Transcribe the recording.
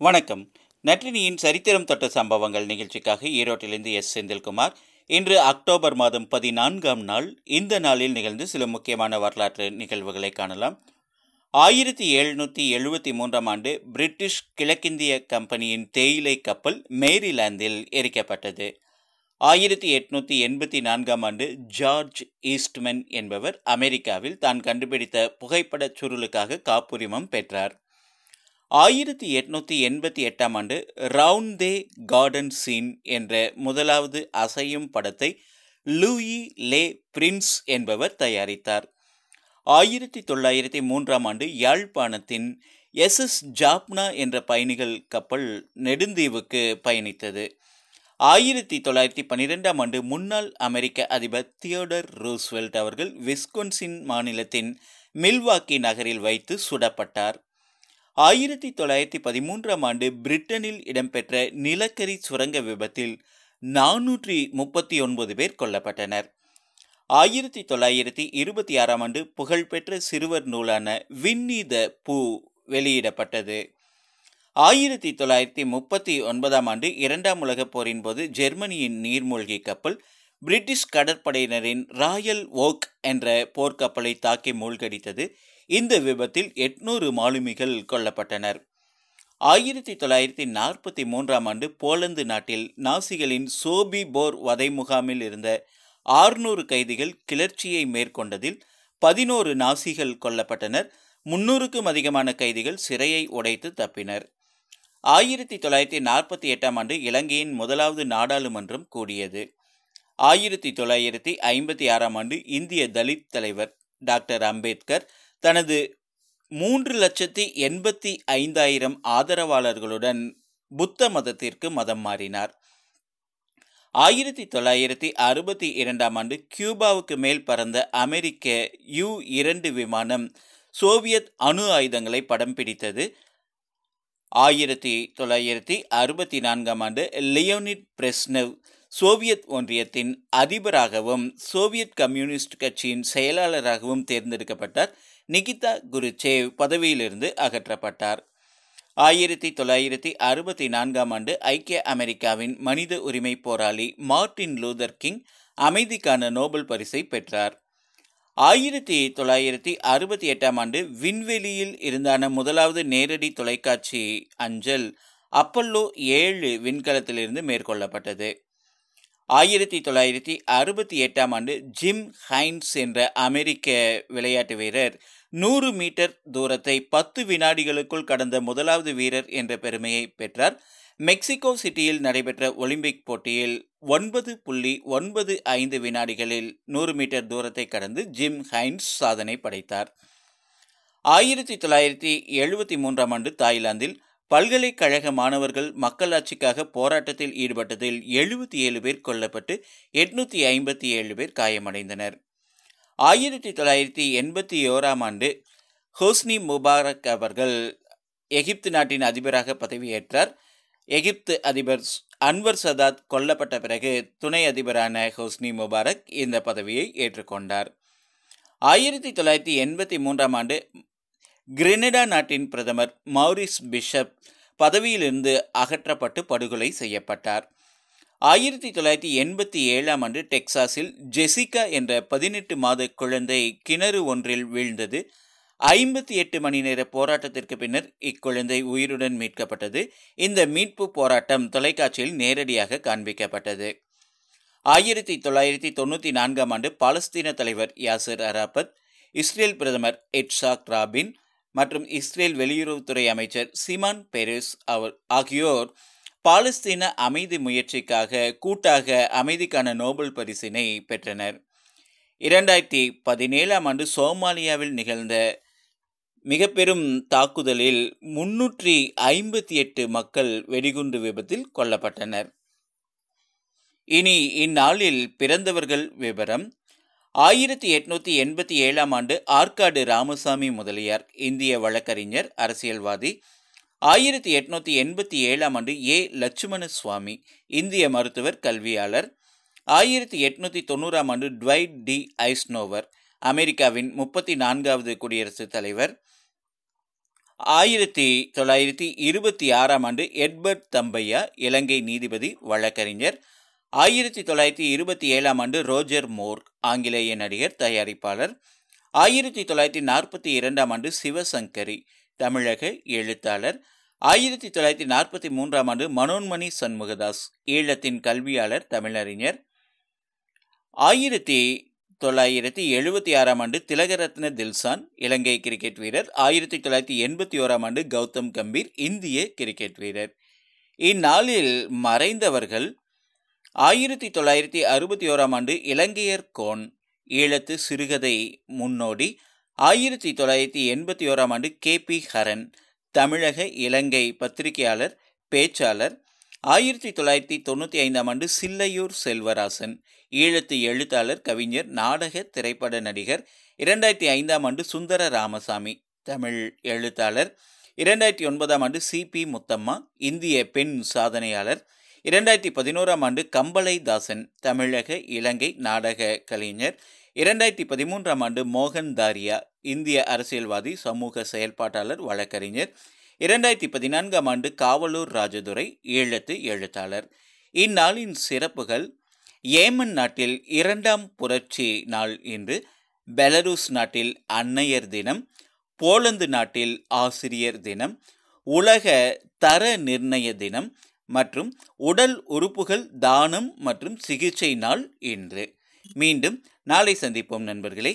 வணக்கம். நற்றினியின் சரித்திரம் தொட்ட சம்பவங்கள் நிகழ்ச்சிக்காக ஈரோட்டிலிருந்து எஸ். செந்தில்குமார். இன்று அக்டோபர் மாதம் பதினான்காம் நாள். இந்த நாளில் நிகழ்ந்து சில முக்கியமான வரலாற்று நிகழ்வுகளை காணலாம். ஆயிரத்தி எழுநூற்றி எழுபத்தி மூன்றாம் ஆண்டு பிரிட்டிஷ் கிழக்கிந்திய கம்பெனியின் தேயிலை கப்பல் மேரிலாந்தில் எரிக்கப்பட்டது. ஆயிரத்தி எட்நூற்றி எண்பத்தி நான்காம் ஆண்டு ஜார்ஜ் ஈஸ்ட்மென் என்பவர் அமெரிக்காவில் தான் கண்டுபிடித்த புகைப்படச் சுருளுக்காக காப்புரிமம் பெற்றார். ஆயிரத்தி எட்நூற்றி எண்பத்தி எட்டாம் ஆண்டு ரவுண்ட் தே கார்டன் சீன் என்ற முதலாவது அசையும் படத்தை லூயி லே பிரின்ஸ் என்பவர் தயாரித்தார். ஆயிரத்தி தொள்ளாயிரத்தி மூன்றாம் ஆண்டு யாழ்ப்பாணத்தின் எஸ் எஸ் ஜாப்னா என்ற பயணிகள் கப்பல் நெடுந்தீவுக்கு பயணித்தது. ஆயிரத்தி தொள்ளாயிரத்தி பன்னிரெண்டாம் ஆண்டு முன்னாள் அமெரிக்க அதிபர் தியோடர் ரூஸ்வெல்ட் அவர்கள் விஸ்கொன்சின் மாநிலத்தின் மில்வாக்கி நகரில் வைத்து சுடப்பட்டார். ஆயிரத்தி தொள்ளாயிரத்தி பதிமூன்றாம் ஆண்டு பிரிட்டனில் இடம்பெற்ற நிலக்கரி சுரங்க விபத்தில் நானூற்றி முப்பத்தி ஒன்பது பேர் கொல்லப்பட்டனர். ஆயிரத்தி தொள்ளாயிரத்தி இருபத்தி ஆறாம் ஆண்டு புகழ்பெற்ற சிறுவர் நூலான வின்னி த பூ வெளியிடப்பட்டது. ஆயிரத்தி தொள்ளாயிரத்தி முப்பத்தி ஒன்பதாம் ஆண்டு இரண்டாம் உலகப் போரின் போது ஜெர்மனியின் நீர்மூழ்கி கப்பல் பிரிட்டிஷ் கடற்படையினரின் ராயல் ஓக் என்ற போர்க்கப்பலை தாக்கி மூழ்கடித்தது. இந்த விபத்தில் எட்நூறு மாலுமிகள் கொல்லப்பட்டனர். ஆயிரத்தி தொள்ளாயிரத்தி நாற்பத்தி மூன்றாம் ஆண்டு போலந்து நாட்டில் நாசிகளின் சோபி போர் வதை முகாமில் இருந்த ஆறுநூறு கைதிகள் கிளர்ச்சியை மேற்கொண்டதில் பதினோரு நாசிகள் கொல்லப்பட்டனர். முன்னூறுக்கும் அதிகமான கைதிகள் சிறையை உடைத்து தப்பினர். ஆயிரத்தி தொள்ளாயிரத்தி நாற்பத்தி எட்டாம் ஆண்டு இலங்கையின் முதலாவது நாடாளுமன்றம் கூடியது. ஆயிரத்தி தொள்ளாயிரத்தி ஐம்பத்தி ஆறாம் ஆண்டு இந்திய தலித் தலைவர் டாக்டர் அம்பேத்கர் தனது மூன்று லட்சத்தி எண்பத்தி ஐந்தாயிரம் ஆதரவாளர்களுடன் புத்த மதத்திற்கு மதம் மாறினார். ஆயிரத்தி தொள்ளாயிரத்தி அறுபத்தி இரண்டாம் ஆண்டு கியூபாவுக்கு மேல் பறந்த அமெரிக்க யு இரண்டு விமானம் சோவியத் அணு ஆயுதங்களை படம் பிடித்தது. ஆயிரத்தி தொள்ளாயிரத்தி அறுபத்தி நான்காம் ஆண்டு லியோனிட் பிரெஸ்னவ் சோவியத் ஒன்றியத்தின் அதிபராகவும் சோவியத் கம்யூனிஸ்ட் கட்சியின் செயலாளராகவும் தேர்ந்தெடுக்கப்பட்டார். நிகிதா குருச்சேவ் பதவியிலிருந்து அகற்றப்பட்டார். ஆயிரத்தி தொள்ளாயிரத்தி அறுபத்தி நான்காம் ஆண்டு ஐக்கிய அமெரிக்காவின் மனித உரிமை போராளி மார்டின் லூதர் கிங் அமைதிக்கான நோபல் பரிசை பெற்றார். ஆயிரத்தி தொள்ளாயிரத்தி அறுபத்தி எட்டாம் ஆண்டு விண்வெளியில் இருந்தான முதலாவது நேரடி தொலைக்காட்சி அஞ்சல் அப்பல்லோ ஏழு விண்கலத்திலிருந்து மேற்கொள்ளப்பட்டது. ஆயிரத்தி தொள்ளாயிரத்தி அறுபத்தி எட்டாம் ஆண்டு ஜிம் ஹைன்ஸ் என்ற அமெரிக்க விளையாட்டு வீரர் நூறு மீட்டர் தூரத்தை பத்து வினாடிகளுக்குள் கடந்த முதலாவது வீரர் என்ற பெருமையை பெற்றார். மெக்சிகோ சிட்டியில் நடைபெற்ற ஒலிம்பிக் போட்டியில் ஒன்பது புள்ளி ஒன்பது ஐந்து வினாடிகளில் நூறு மீட்டர் தூரத்தை கடந்து ஜிம் ஹைன்ஸ் சாதனை படைத்தார். ஆயிரத்தி தொள்ளாயிரத்தி எழுபத்தி மூன்றாம் ஆண்டு தாய்லாந்தில் பல்கலைக்கழக மாணவர்கள் மக்களாட்சிக்காக போராட்டத்தில் ஈடுபட்டதில் எழுபத்தி ஏழு பேர் கொல்லப்பட்டு எட்நூத்தி ஐம்பத்தி ஏழு பேர் காயமடைந்தனர். ஆயிரத்தி தொள்ளாயிரத்தி எண்பத்தி ஓராம் ஆண்டு ஹோஸ்னி முபாரக் அவர்கள் எகிப்து நாட்டின் அதிபராக பதவியேற்றார். எகிப்து அதிபர் அன்வர் சதாத் கொல்லப்பட்ட பிறகு துணை அதிபரான ஹோஸ்னி முபாரக் இந்த பதவியை ஏற்றுக்கொண்டார். ஆயிரத்தி தொள்ளாயிரத்தி எண்பத்தி மூன்றாம் ஆண்டு கிரெனடா நாட்டின் பிரதமர் மௌரிஸ் பிஷப் பதவியிலிருந்து அகற்றப்பட்டு படுகொலை செய்யப்பட்டார். ஆயிரத்தி தொள்ளாயிரத்தி எண்பத்தி ஏழாம் ஆண்டு டெக்சாஸில் ஜெசிகா என்ற பதினெட்டு மாத குழந்தை கிணறு ஒன்றில் வீழ்ந்தது. ஐம்பத்தி எட்டு மணி நேர போராட்டத்திற்கு பின்னர் இக்குழந்தை உயிருடன் மீட்கப்பட்டது. இந்த மீட்பு போராட்டம் தொலைக்காட்சியில் நேரடியாக காண்பிக்கப்பட்டது. ஆயிரத்தி தொள்ளாயிரத்தி தொண்ணூற்றி நான்காம் ஆண்டு பாலஸ்தீன தலைவர் யாசர் அராபத் இஸ்ரேல் பிரதமர் எட்சாக் ராபின் மற்றும் இஸ்ரேல் வெளியுறவுத்துறை அமைச்சர் சிமான் பெரிஸ் அவர் ஆகியோர் பாலஸ்தீன அமைதி முயற்சிக்காக கூட்டாக அமைதிக்கான நோபல் பரிசினை பெற்றனர். இரண்டாயிரத்தி பதினேழாம் ஆண்டு சோமாலியாவில் நிகழ்ந்த மிக பெரும் தாக்குதலில் முன்னூற்றி ஐம்பத்தி எட்டு மக்கள் வெடிகுண்டு விபத்தில் கொல்லப்பட்டனர். இனி இந்நாளில் பிறந்தவர்கள் விவரம் ஆயிரத்தி எட்நூத்தி எண்பத்தி ஏழாம் ஆண்டு ஆற்காடு ராமசாமி முதலியார் இந்திய வழக்கறிஞர் அரசியல்வாதி ஆயிரத்தி எட்நூத்தி எண்பத்தி ஏழாம் ஆண்டு ஏ. லட்சுமண சுவாமி இந்திய மருத்துவர் கல்வியாளர். ஆயிரத்தி எட்நூத்தி தொண்ணூறாம் ஆண்டு ட்வைட் டி. ஐஸ்னோவர் அமெரிக்காவின் முப்பத்தி நான்காவது குடியரசுத் தலைவர். ஆயிரத்தி தொள்ளாயிரத்தி இருபத்தி ஆறாம் ஆண்டு எட்வர்ட் தம்பையா இலங்கை நீதிபதி வழக்கறிஞர். ஆயிரத்தி தொள்ளாயிரத்தி இருபத்தி ஏழாம் ஆண்டு ரோஜர் மோர்க் ஆங்கிலேய நடிகர் தயாரிப்பாளர். ஆயிரத்தி தொள்ளாயிரத்தி நாற்பத்தி இரண்டாம் ஆண்டு சிவசங்கரி தமிழக எழுத்தாளர். ஆயிரத்தி தொள்ளாயிரத்தி நாற்பத்தி மூன்றாம் ஆண்டு மனோன்மணி சண்முகதாஸ் ஈழத்தின் கல்வியாளர் தமிழறிஞர். ஆயிரத்தி தொள்ளாயிரத்தி எழுபத்தி ஆறாம் ஆண்டு திலகரத்ன தில்சான் இலங்கை கிரிக்கெட் வீரர். ஆயிரத்தி தொள்ளாயிரத்தி எண்பத்தி ஓராம் ஆண்டு கௌதம் கம்பீர் இந்திய கிரிக்கெட் வீரர். இந்நாளில் மறைந்தவர்கள் ஆயிரத்தி தொள்ளாயிரத்தி அறுபத்தி ஓராம் ஆண்டு இலங்கையர் கோன் ஈழத்து சிறுகதை முன்னோடி. ஆயிரத்தி தொள்ளாயிரத்தி எண்பத்தி ஓராம் ஆண்டு கே. பி. ஹரன் தமிழக இலங்கை பத்திரிகையாளர் பேச்சாளர். ஆயிரத்தி தொள்ளாயிரத்தி தொண்ணூற்றி ஐந்தாம் ஆண்டு சில்லையூர் செல்வராசன் ஈழத்து எழுத்தாளர் கவிஞர் நாடக திரைப்பட நடிகர். இரண்டாயிரத்தி ஐந்தாம் ஆண்டு சுந்தர ராமசாமி தமிழ் எழுத்தாளர். இரண்டாயிரத்தி ஒன்பதாம் ஆண்டு சி. பி. முத்தம்மா இந்திய பெண் சாதனையாளர். இரண்டாயிரத்தி பதினோராம் ஆண்டு கம்பளை தாசன் தமிழக இலங்கை நாடக கலைஞர். இரண்டாயிரத்தி பதிமூன்றாம் ஆண்டு மோகன் தாரியா இந்திய அரசியல்வாதி சமூக செயல்பாட்டாளர் வழக்கறிஞர். இரண்டாயிரத்தி பதினான்காம் ஆண்டு காவலூர் ராஜதுரை ஈழத்து எழுத்தாளர். இந்நாளின் சிறப்புகள் ஏமன் நாட்டில் இரண்டாம் புரட்சி நாள் இன்று பெலரூஸ் நாட்டில் அன்னையர் தினம் போலந்து நாட்டில் ஆசிரியர் தினம் உலக தர நிர்ணய தினம் மற்றும் உடல் உறுப்புகள் தானம் மற்றும் சிகிச்சை நாள் இன்று. மீண்டும் நாளை சந்திப்போம் நண்பர்களே.